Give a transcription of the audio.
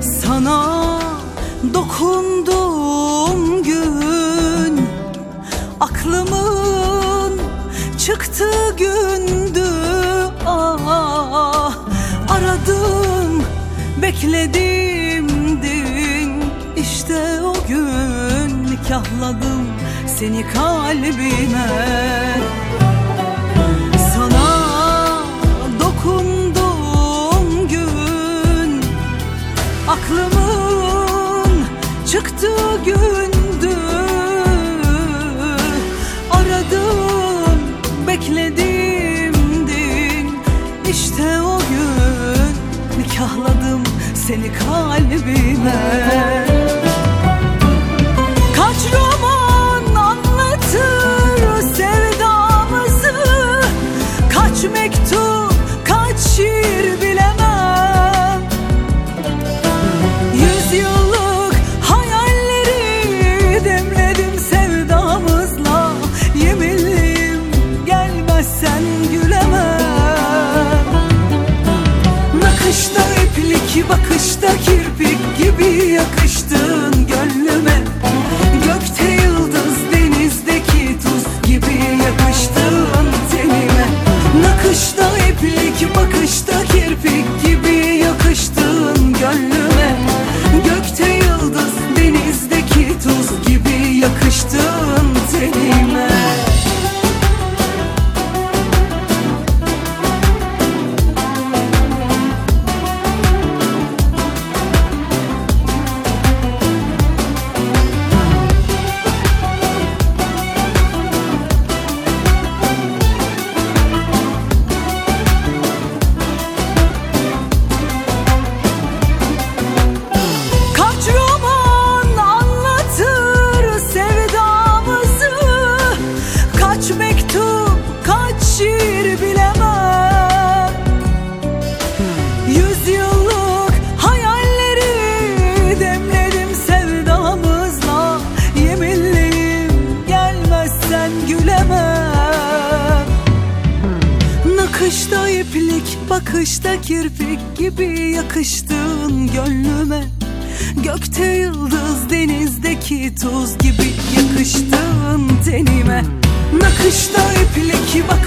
Sana dokunduğum gün Aklımın çıktı gündü. Ah Aradım bekledim din. İşte o gün nikahladım seni kalbime. aklımın çıktığı gündü. Aradım, bekledimdin İşte o gün nikahladım seni kalbime. 時 Bakışta iplik, bakışta kirpik gibi yakıştın gönlüme. Gökte yıldız, denizdeki tuz gibi yakıştın tenime. Nakışta iplik, bak